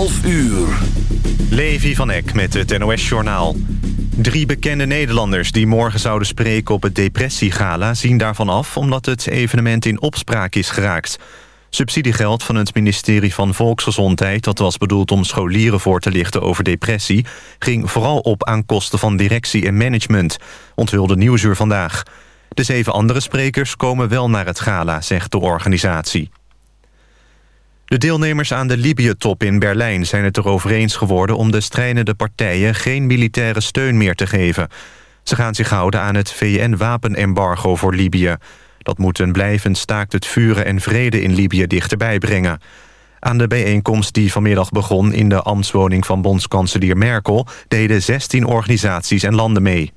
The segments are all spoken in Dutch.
12 uur. Levi van Eck met het NOS-journaal. Drie bekende Nederlanders die morgen zouden spreken op het depressiegala... zien daarvan af omdat het evenement in opspraak is geraakt. Subsidiegeld van het ministerie van Volksgezondheid... dat was bedoeld om scholieren voor te lichten over depressie... ging vooral op aan kosten van directie en management... onthulde Nieuwsuur vandaag. De zeven andere sprekers komen wel naar het gala, zegt de organisatie. De deelnemers aan de Libië-top in Berlijn zijn het erover eens geworden... om de strijdende partijen geen militaire steun meer te geven. Ze gaan zich houden aan het VN-wapenembargo voor Libië. Dat moet een blijvend staakt het vuren en vrede in Libië dichterbij brengen. Aan de bijeenkomst die vanmiddag begon in de ambtswoning van bondskanselier Merkel... deden 16 organisaties en landen mee.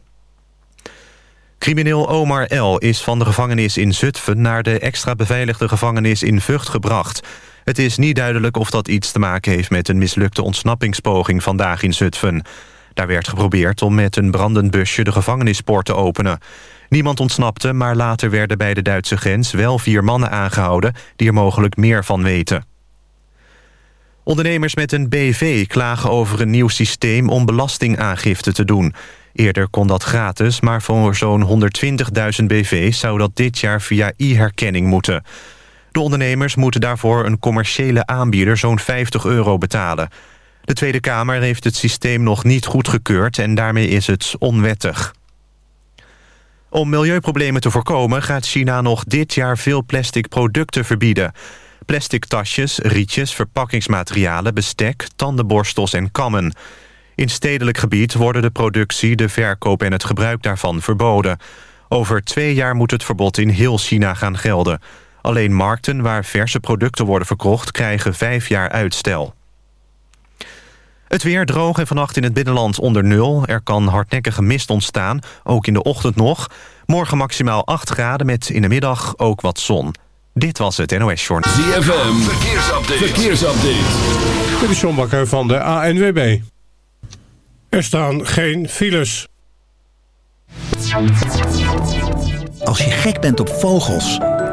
Crimineel Omar L. is van de gevangenis in Zutphen... naar de extra beveiligde gevangenis in Vught gebracht... Het is niet duidelijk of dat iets te maken heeft met een mislukte ontsnappingspoging vandaag in Zutphen. Daar werd geprobeerd om met een brandend busje de gevangenispoort te openen. Niemand ontsnapte, maar later werden bij de Duitse grens wel vier mannen aangehouden die er mogelijk meer van weten. Ondernemers met een BV klagen over een nieuw systeem om belastingaangifte te doen. Eerder kon dat gratis, maar voor zo'n 120.000 BV's zou dat dit jaar via e-herkenning moeten. De ondernemers moeten daarvoor een commerciële aanbieder zo'n 50 euro betalen. De Tweede Kamer heeft het systeem nog niet goedgekeurd en daarmee is het onwettig. Om milieuproblemen te voorkomen gaat China nog dit jaar veel plastic producten verbieden. Plastic tasjes, rietjes, verpakkingsmaterialen, bestek, tandenborstels en kammen. In stedelijk gebied worden de productie, de verkoop en het gebruik daarvan verboden. Over twee jaar moet het verbod in heel China gaan gelden. Alleen markten waar verse producten worden verkocht... krijgen vijf jaar uitstel. Het weer droog en vannacht in het binnenland onder nul. Er kan hardnekkige mist ontstaan, ook in de ochtend nog. Morgen maximaal 8 graden met in de middag ook wat zon. Dit was het NOS Journal. ZFM, verkeersupdate. verkeersupdate. Dit is John Bakker van de ANWB. Er staan geen files. Als je gek bent op vogels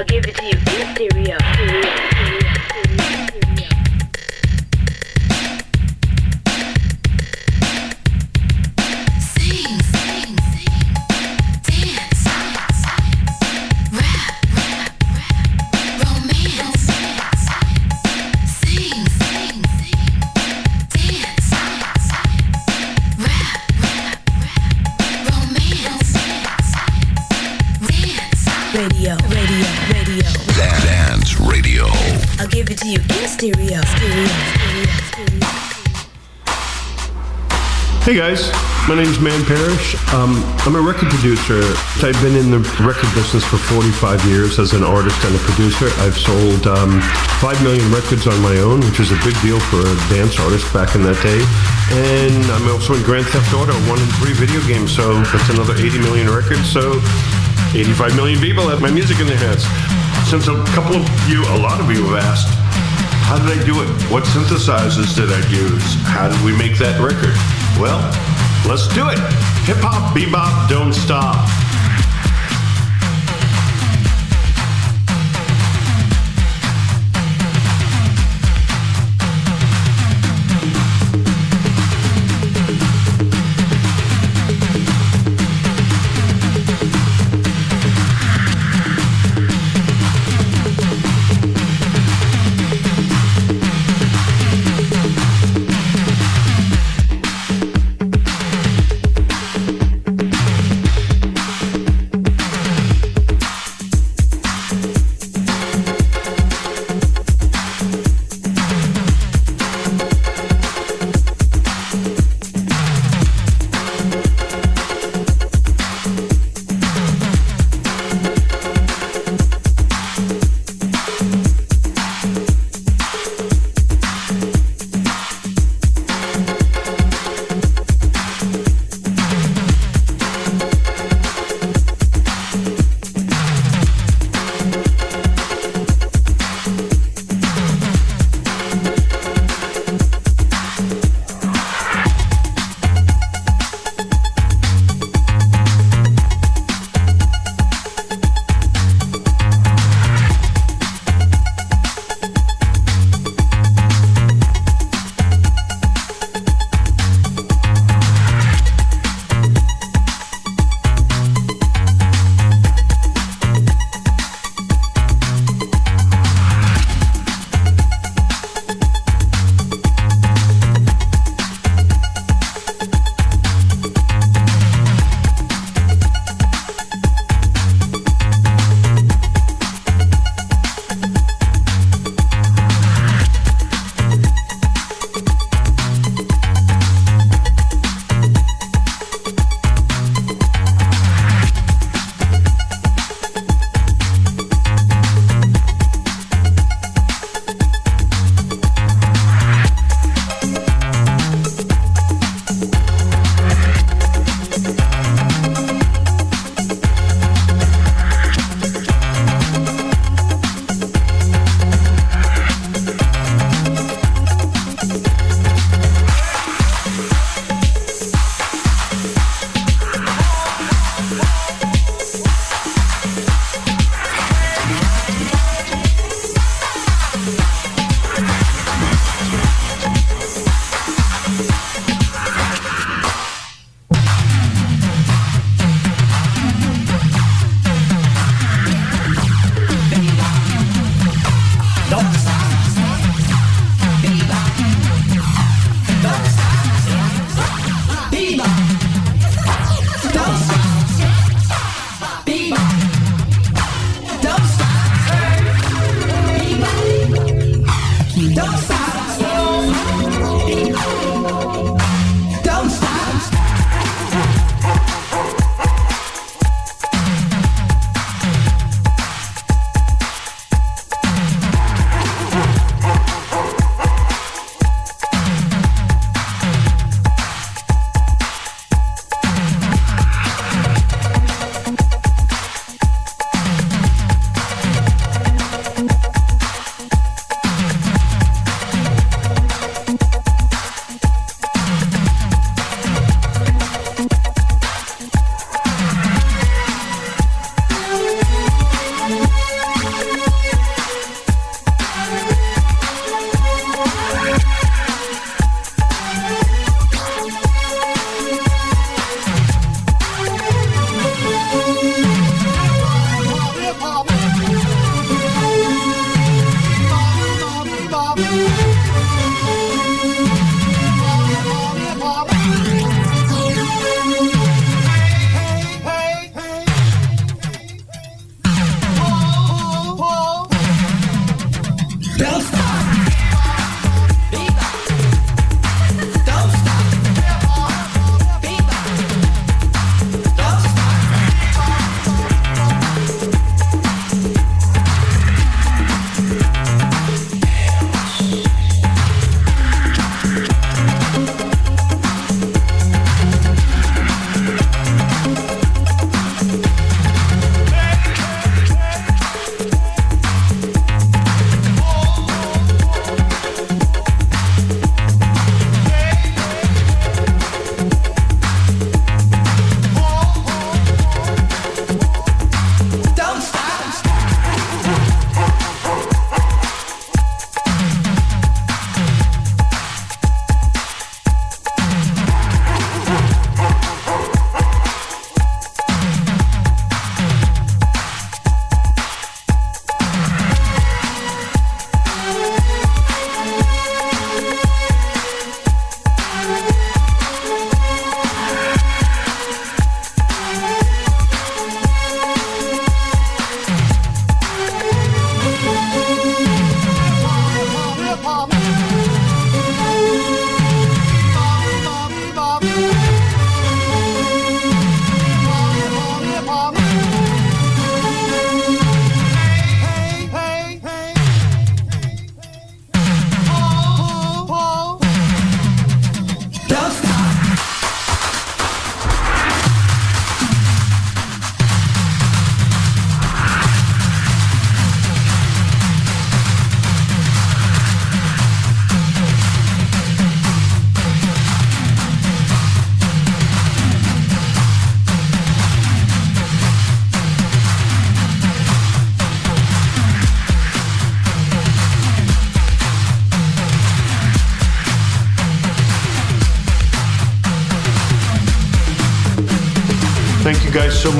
I'll give it to you in stereo. Hey guys, my name is Man Parrish. Um, I'm a record producer. I've been in the record business for 45 years as an artist and a producer. I've sold um, 5 million records on my own, which is a big deal for a dance artist back in that day. And I'm also in Grand Theft Auto 1 and 3 video games, so that's another 80 million records. So 85 million people have my music in their hands. Since a couple of you, a lot of you have asked, how did I do it? What synthesizers did I use? How did we make that record? Well, let's do it. Hip hop, bebop, don't stop.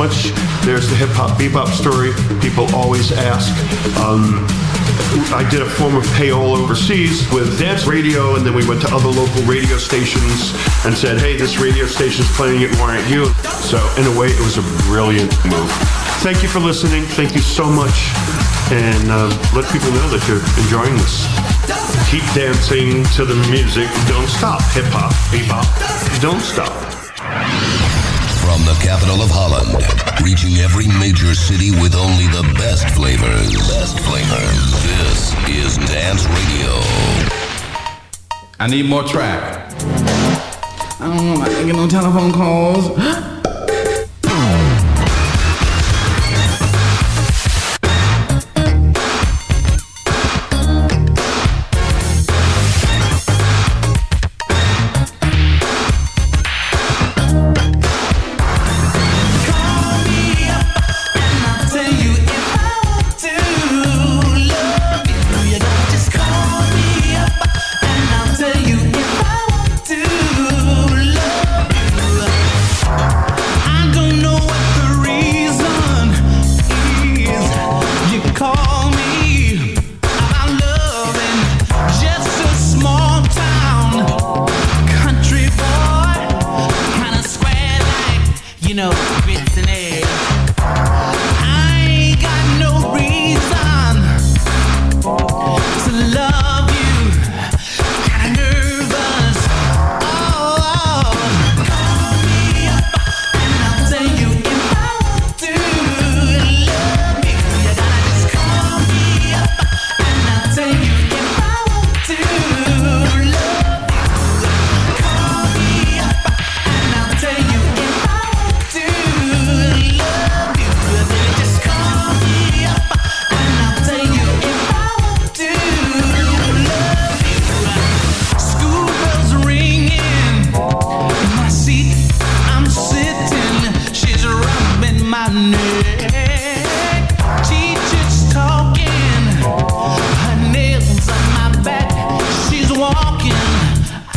Much. There's the hip hop bebop story. People always ask. Um, I did a form of payola overseas with dance radio, and then we went to other local radio stations and said, hey, this radio station's playing it, why aren't you? So, in a way, it was a brilliant move. Thank you for listening. Thank you so much. And uh, let people know that you're enjoying this. Keep dancing to the music. Don't stop. Hip hop, bebop. Don't stop. From the capital of Holland, reaching every major city with only the best flavors. Best flavors. This is Dance Radio. I need more track. I don't know, I ain't get no telephone calls.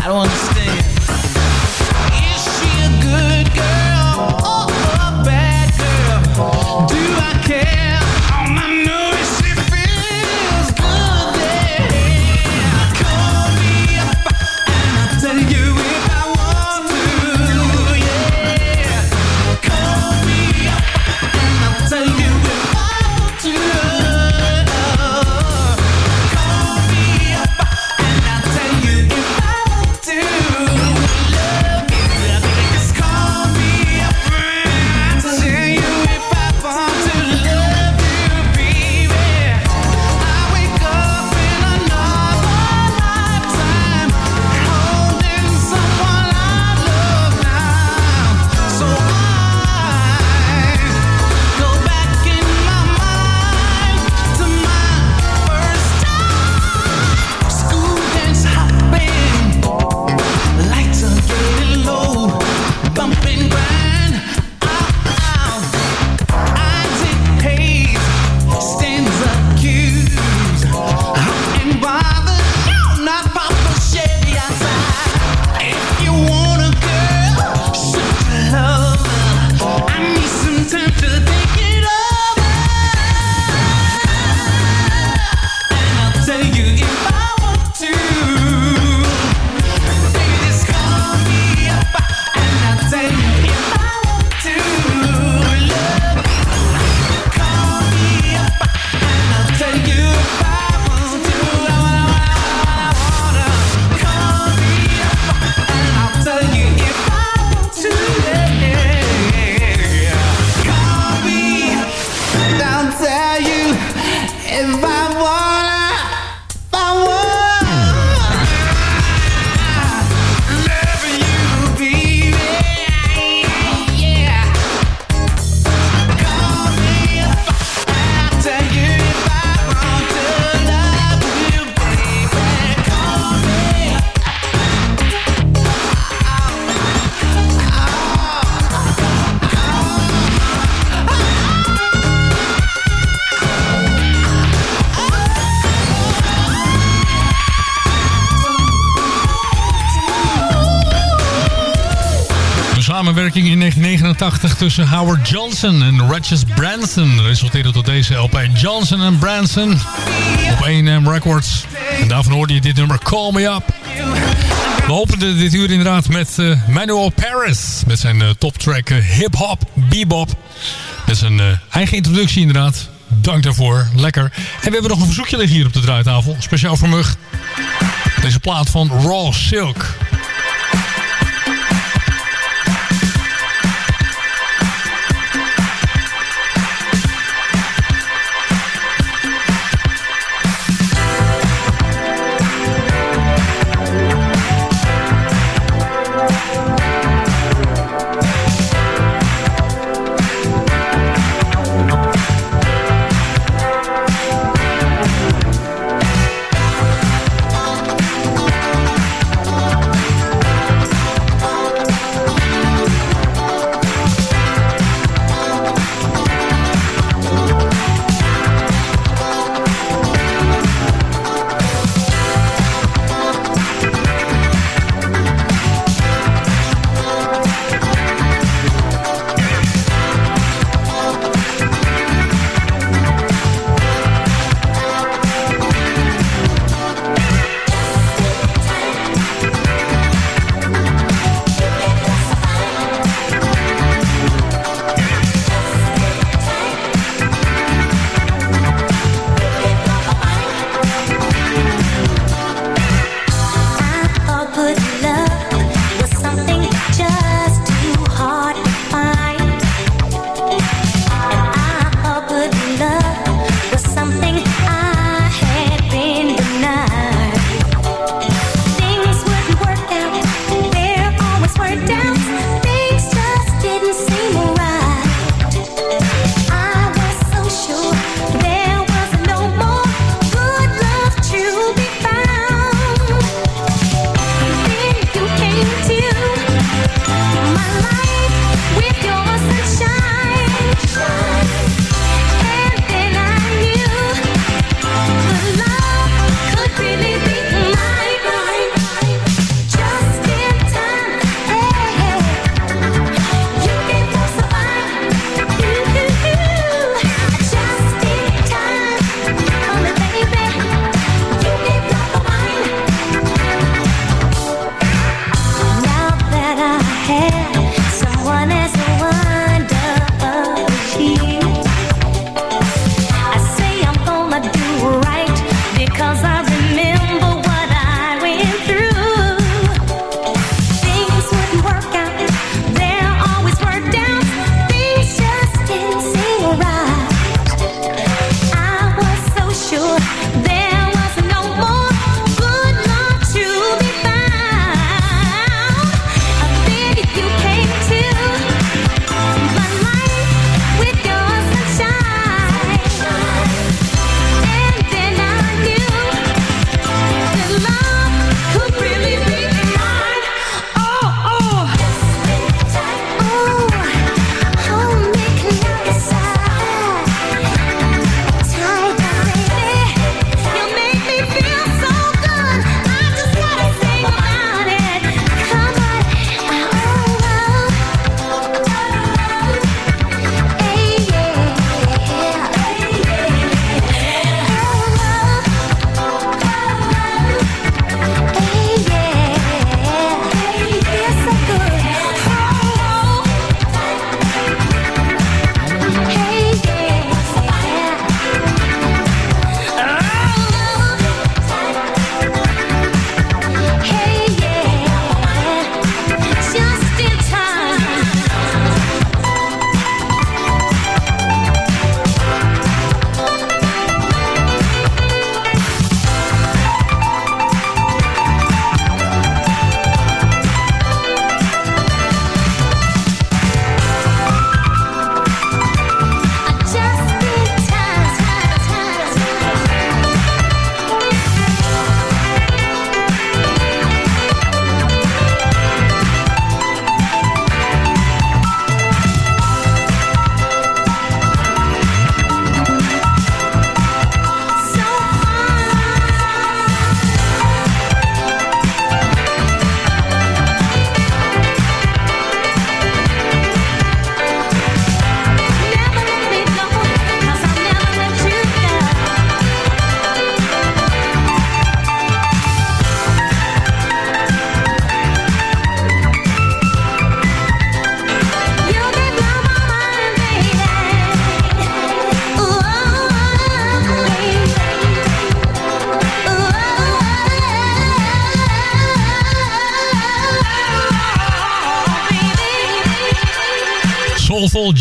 I don't understand. 1989 tussen Howard Johnson en Regis Branson resulteerde tot deze LP Johnson Branson op A&M Records. En daarvan hoorde je dit nummer Call Me Up. We openden dit uur inderdaad met uh, Manuel Paris met zijn uh, toptrack uh, Hip Hop Bebop. Met zijn eigen introductie inderdaad. Dank daarvoor, lekker. En we hebben nog een verzoekje liggen hier op de draaitafel, speciaal voor Mug. Deze plaat van Raw Silk.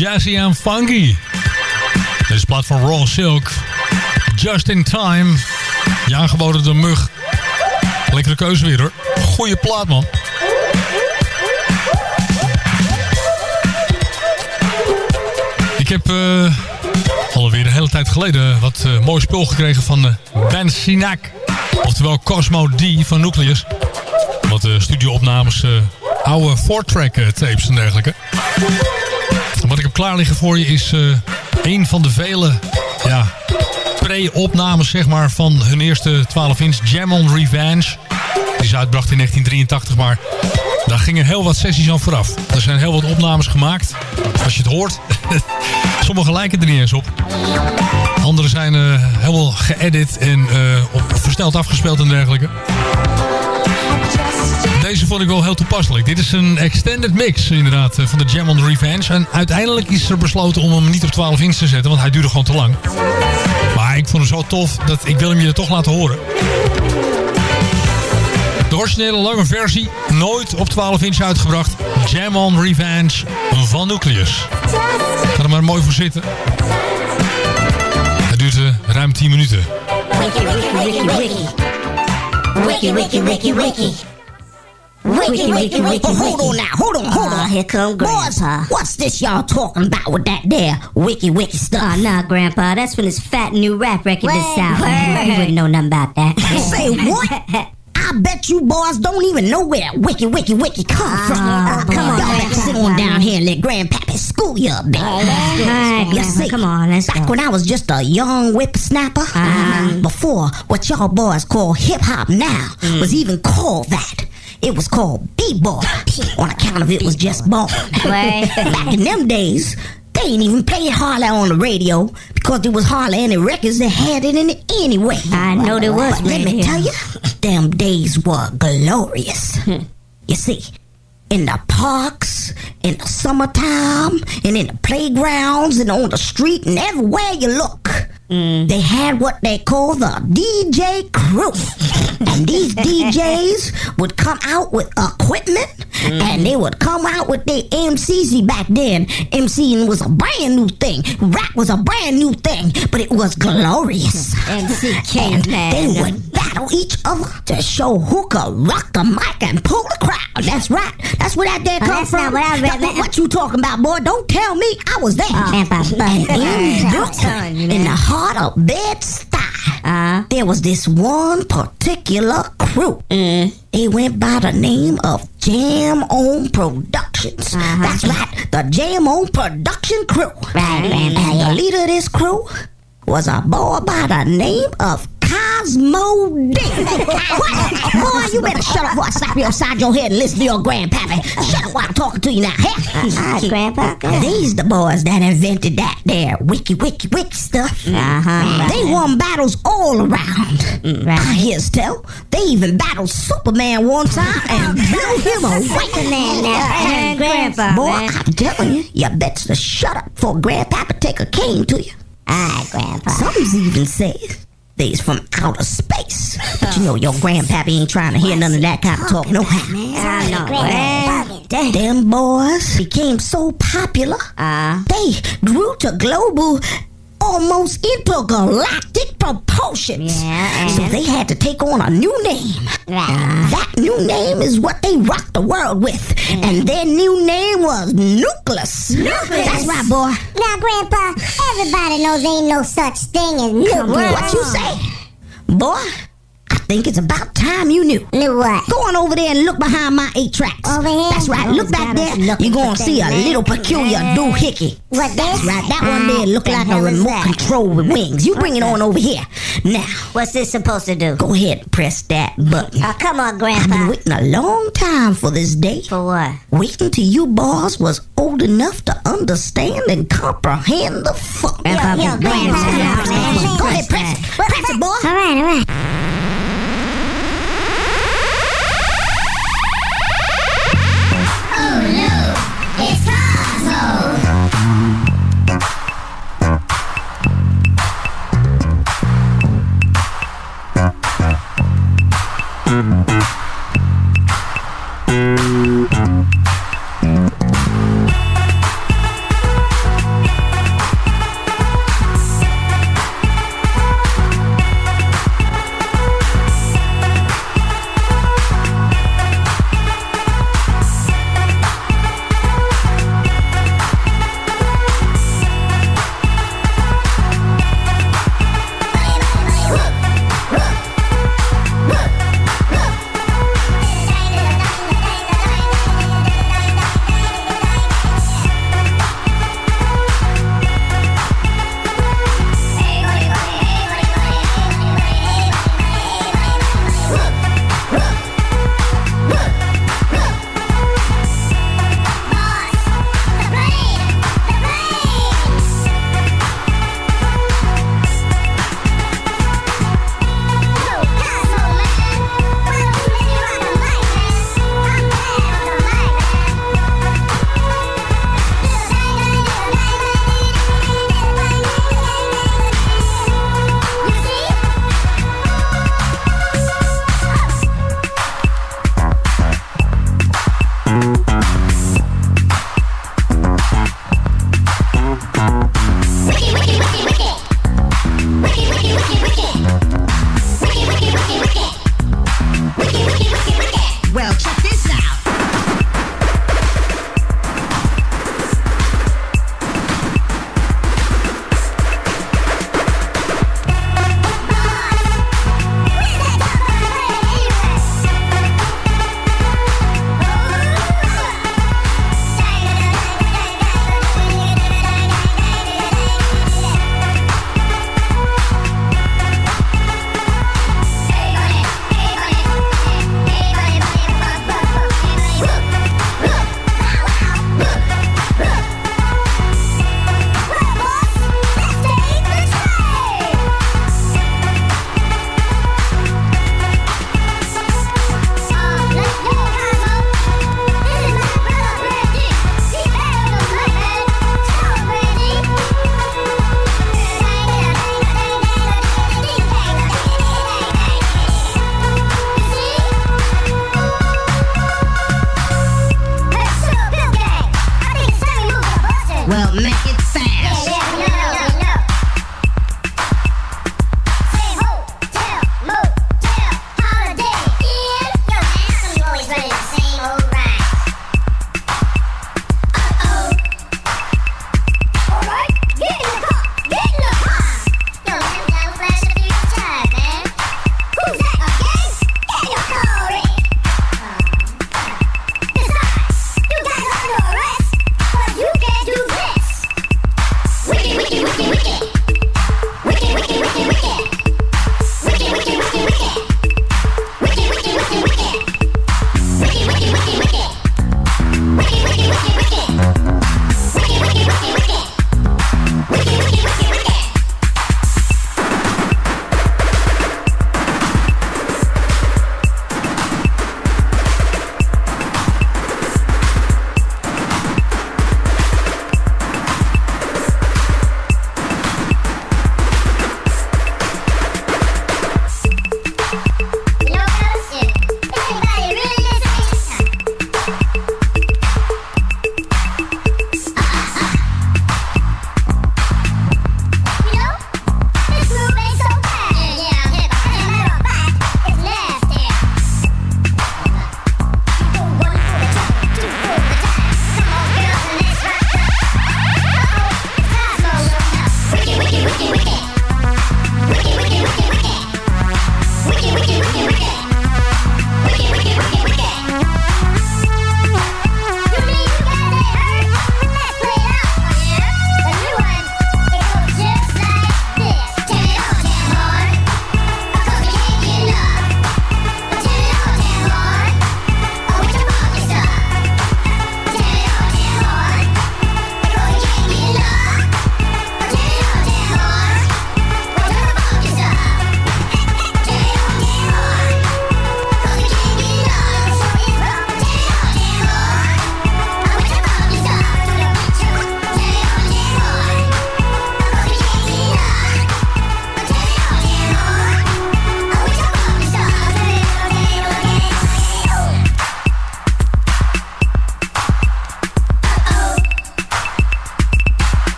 Jazzy en funky. Dit plaat van Raw Silk. Just in Time. Je aangeboden door Mug. Lekkere keuze weer hoor. Goeie plaat man. Ik heb uh, alweer een hele tijd geleden wat uh, mooi spul gekregen van uh, Ben Sinak. Oftewel Cosmo D van Nucleus. Wat studioopnames, oude four-track tapes en dergelijke. Wat ik heb klaar liggen voor je is een van de vele ja, pre-opnames zeg maar, van hun eerste 12 inch Jam on Revenge. Die is uitgebracht in 1983, maar daar gingen heel wat sessies aan vooraf. Er zijn heel wat opnames gemaakt. Als je het hoort, sommige lijken er niet eens op. Andere zijn uh, helemaal geëdit en uh, op, versneld afgespeeld en dergelijke. Deze vond ik wel heel toepasselijk. Dit is een extended mix inderdaad van de Jam on Revenge. En uiteindelijk is er besloten om hem niet op 12 inch te zetten, want hij duurde gewoon te lang. Maar ik vond hem zo tof dat ik wil hem je toch laten horen. De originele lange versie, nooit op 12 inch uitgebracht. Jam on Revenge van Nucleus. Ga er maar mooi voor zitten. Het duurt uh, ruim 10 minuten. Wiki, wiki, wiki, wiki. Wiki, wiki, oh, hold on now, hold on, hold on. here come Grandpa. Boys, what's this y'all talking about with that there wiki, wiki stuff? Oh, nah, Grandpa, that's from this fat new rap record this out. You wouldn't know nothing about that. Say what? I bet you boys don't even know where Wiki Wiki Wiki come from. Oh, boy. come on, y'all better sit on down here and let Grandpappy school you a bit. right, you Grandpa, see, come on, let's back go. when I was just a young whippersnapper, Uh-huh. before what y'all boys call hip hop now Mm. was even called that. It was called b-boy on account of it was just ball. Back in them days, they ain't even play it hardly on the radio because there was hardly any records that had it in it anyway. I know there was But let me tell you, them days were glorious. you see, in the parks, in the summertime, and in the playgrounds, and on the street, and everywhere you look, they had what they call the DJ crew. and these DJs would come out with equipment, and they would come out with their MCs. Back then, MCing was a brand new thing. Rap was a brand new thing, but it was glorious. MCK And they would battle each other to show who could rock the mic and pull the crowd. That's right. That's where that there Oh, come from. what I read. That- what you talking about, boy? Don't tell me. I was there. And in Brooklyn, in the heart of Bed-Stuy, Uh, there was this one particular crew. Mm. They went by the name of Jam On Productions. Uh-huh. That's right, the Jam On Production crew. Right, Grandpa, And yeah. the leader of this crew was a boy by the name of Cosmo D. what? Boy, you better shut up before I slap you upside your head and listen to your grandpappy. Shut up while I'm talking to you now. Here. Uh, uh, all right, Grandpa. These the boys that invented that there wiki wiki wiki stuff. Uh-huh. They won battles all around. Mm, I right. hear tell they even battled Superman one time and blew him away. Superman now. Hey, Grandpa, Boy, man. I'm telling you, you best to shut up before Grandpapa take a cane to you. All right, Grandpa. Some even say they's from outer space. But you know your grandpappy ain't trying to hear none of that kind of talk, no how. I know, man. Damn. Them boys became so popular, Uh, they grew to global, almost intergalactic proportions. Yeah, So they had to take on a new name. That new name is what they rocked the world with. And their new name was Nucleus. Nucleus. That's right, boy. Now, Grandpa, everybody knows ain't no such thing as nucleus. What you say? Boy, think it's about time you knew. Knew what? Go on over there and look behind my eight tracks. Over here? That's right. Oh, look back there. You're gonna see a little peculiar doohickey. What That's right. That one mm, there look like a remote control with wings. You bring it on over here. Now, What's this supposed to do? go ahead and press that button. Oh, come on, Grandpa. I've been waiting a long time for this day. For what? Waiting till you boys was old enough to understand and comprehend the fuck. Grandpa, yo, Grandpa, Grandpa, Grandpa, Grandpa, Go ahead, press it. Press it, boy. All right, all right.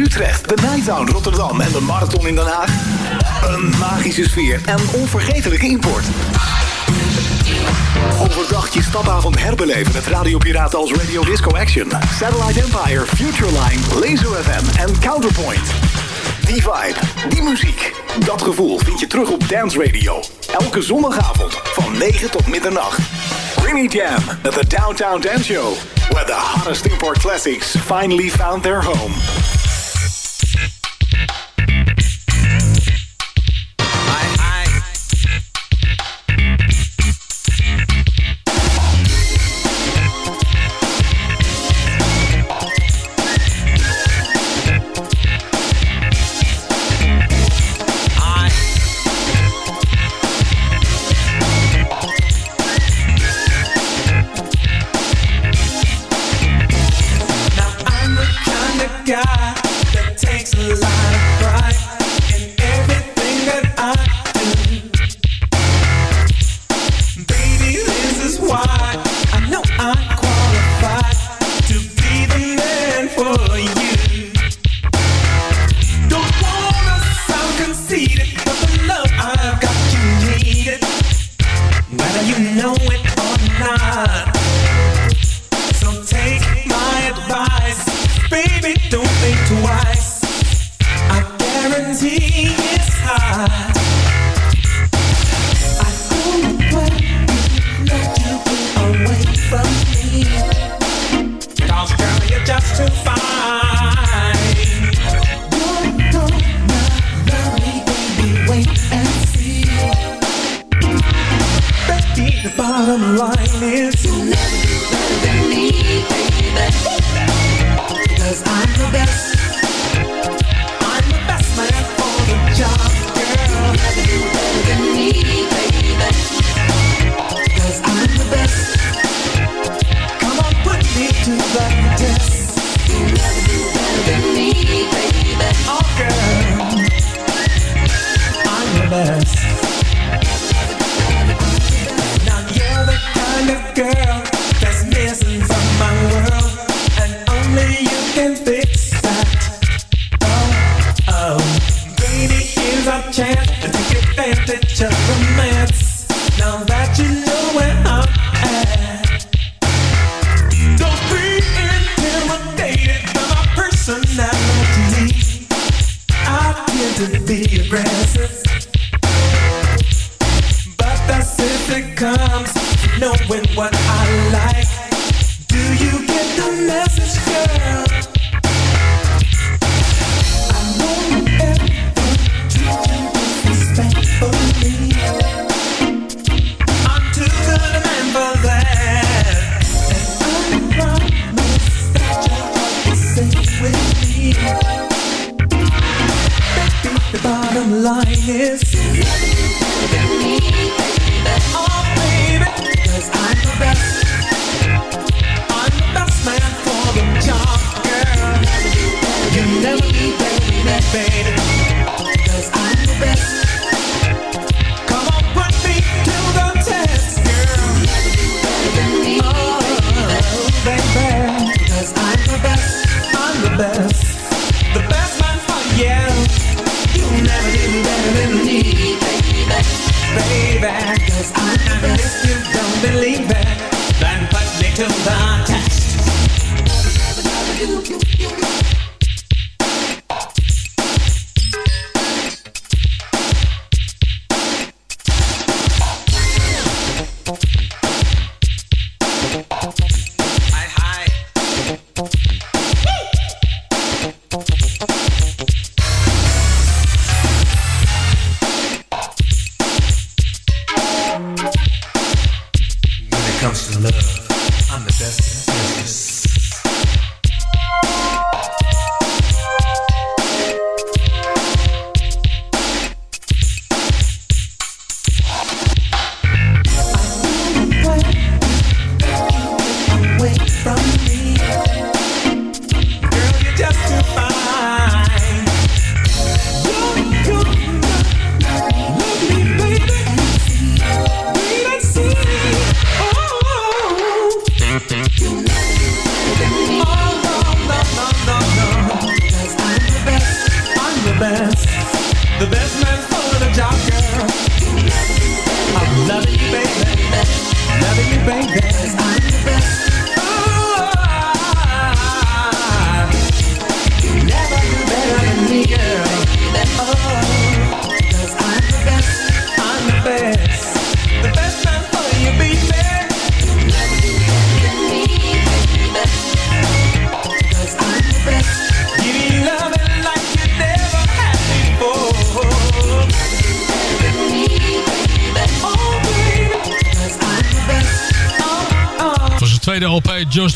Utrecht, de Nighttown Rotterdam en de Marathon in Den Haag? Een magische sfeer en onvergetelijke import. Overdag je stapavond herbeleven met radiopiraten als Radio Disco Action, Satellite Empire, Futureline, Laser FM en Counterpoint. Die vibe, die muziek, dat gevoel vind je terug op Dance Radio. Elke zondagavond van 9 tot middernacht. Rainy Jam at the Downtown Dance Show. Where the hottest import classics finally found their home.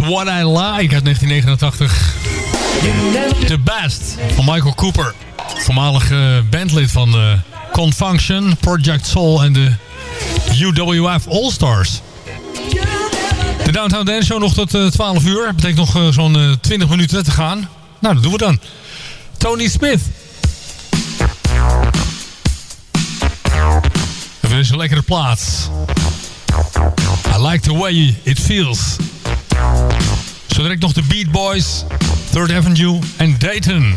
What I Like uit 1989. The Best van Michael Cooper. Voormalig eh, bandlid van eh, de Confunction, Project Soul en de UWF All Stars. De Downtown Dance Show nog tot eh, 12 uur. Betekent nog zo'n 20 minuten te gaan. Nou, dat doen we dan. Tony Smith. Even een lekkere plaats. I like the way it feels direct nog de Beat Boys, Third Avenue en Dayton.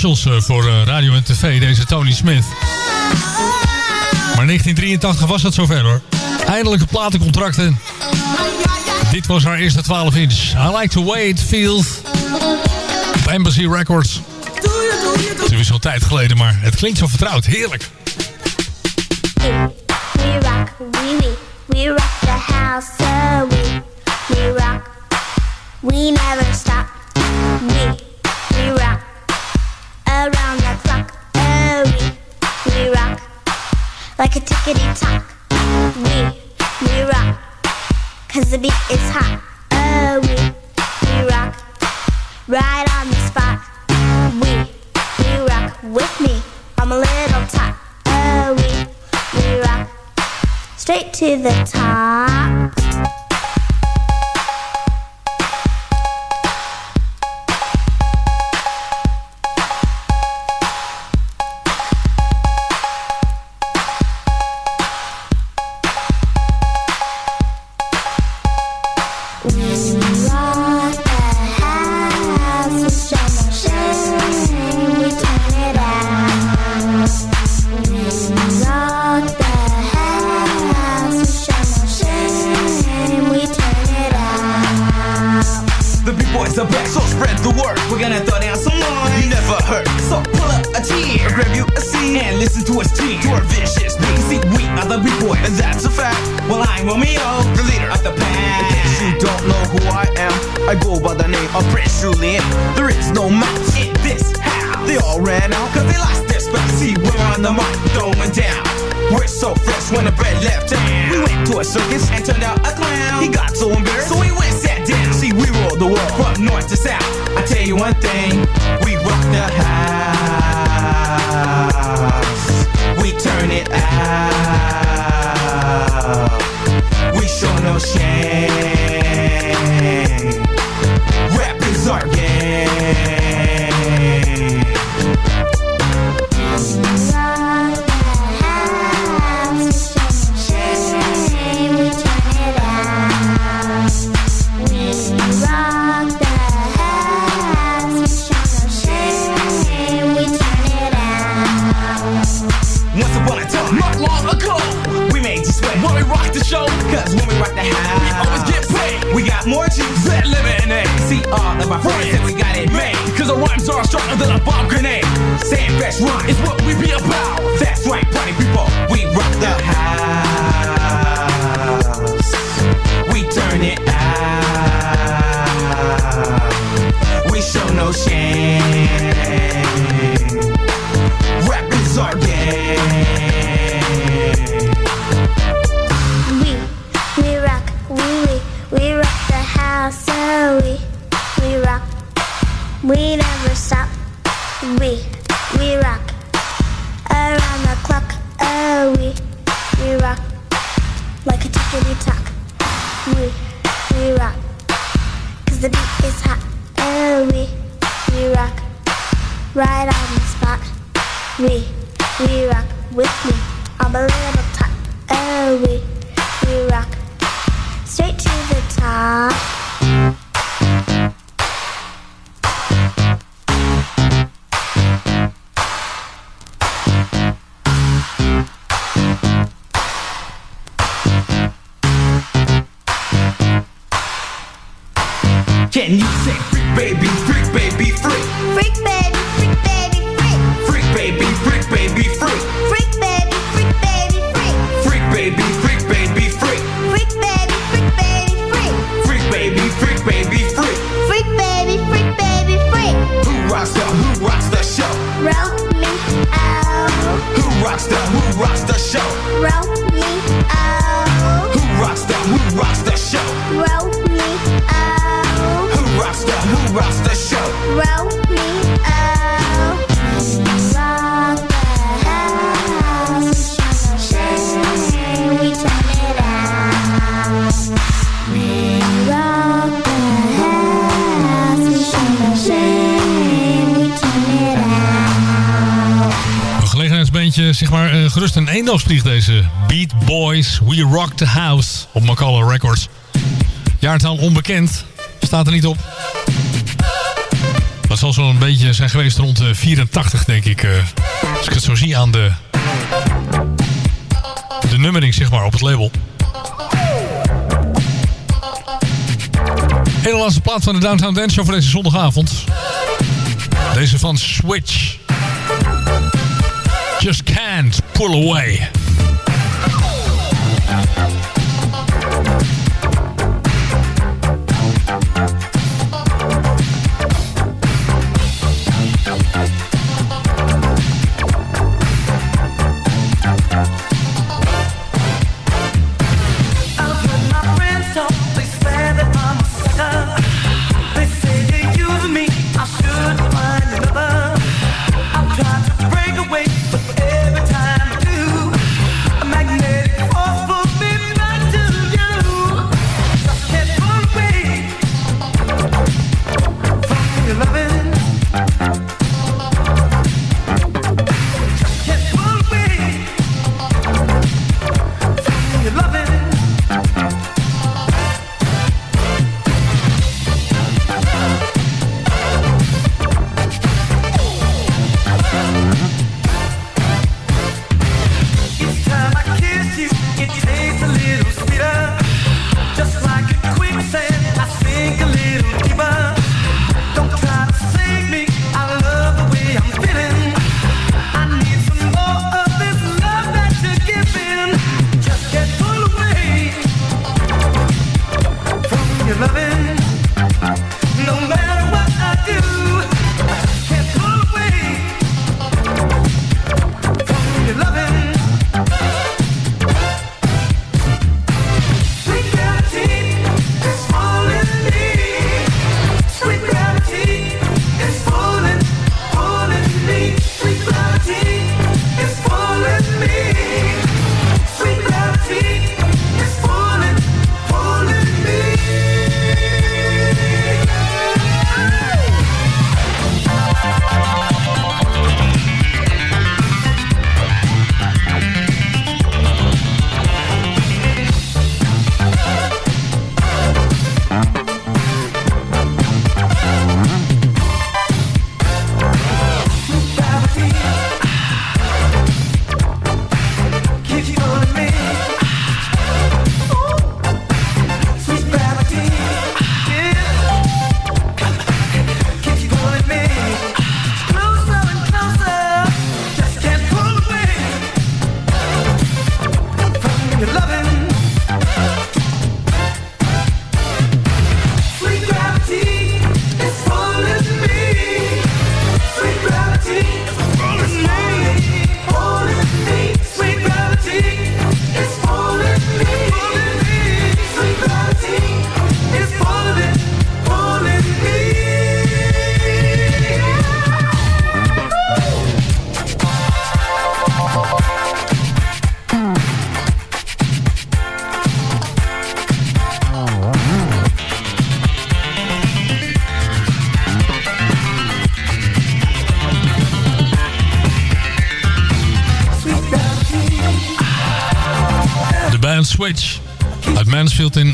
commercials eh, voor eh, radio en tv, deze Tony Smith. Maar 1983 was dat zover hoor. Eindelijke platencontracten. Dit was haar eerste 12 inch. I like the way it feels. Op Embassy Records. Het is al tijd geleden, maar het klinkt zo vertrouwd. Heerlijk. We rock, we, we, we rock the house, uh, we, we rock. We never stop, we. to the top. gerust een eendagsvlieg deze. Beat Boys, We Rock the House op McCullough Records. Jaartal onbekend, staat er niet op. Dat zal zo'n beetje zijn geweest rond eh, 84, denk ik. Eh. Als ik het zo zie aan de, de nummering, zeg maar, op het label. Hele laatste plaat van de Downtown Dance Show voor deze zondagavond. Deze van Switch. Just. Pull away.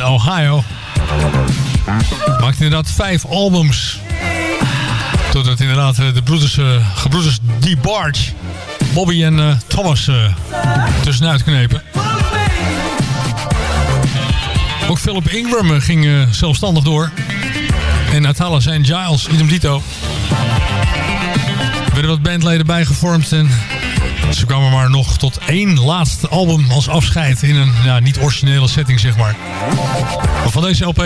Ohio maakt inderdaad vijf albums. Totdat inderdaad eh, de broeders, eh, gebroeders DeBarge, Bobby en eh, Thomas tussenuit knepen. Ook Philip Ingram ging zelfstandig door. En Atalas en Giles, idem dito. Er werden wat bandleden bijgevormd en ze kwamen maar nog tot één laatste album als afscheid in een ja, niet originele setting, zeg maar. Maar van deze LP,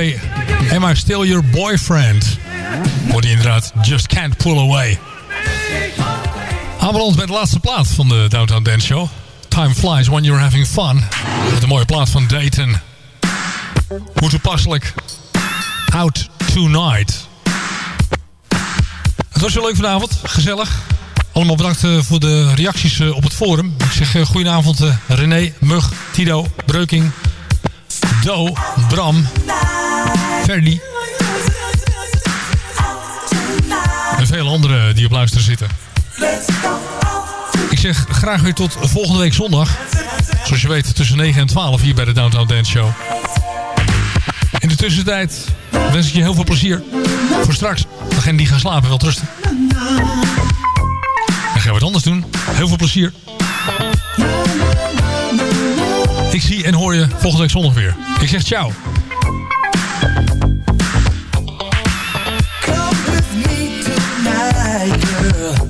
Am I Still Your Boyfriend? Hoorde je inderdaad Just Can't Pull Away. Aanbeland bij de laatste plaat van de Downtown Dance Show. Time Flies When You're Having Fun. Met een mooie plaat van Dayton. Hoe toepasselijk. Out Tonight. Het was zo leuk vanavond. Gezellig. Allemaal bedankt eh, voor de reacties eh, op het forum. Ik zeg eh, goedenavond René, Mug, Tido, Breuking, Do, Bram, Ferdi. En veel anderen die op luisteren zitten. Ik zeg graag weer tot volgende week zondag. Zoals je weet tussen 9 en 12 hier bij de Downtown Dance Show. In de tussentijd wens ik je heel veel plezier. Voor straks, Degene die gaan slapen wel rusten anders doen. Heel veel plezier. Ik zie en hoor je volgende week zondag weer. Ik zeg ciao. Come with me tonight.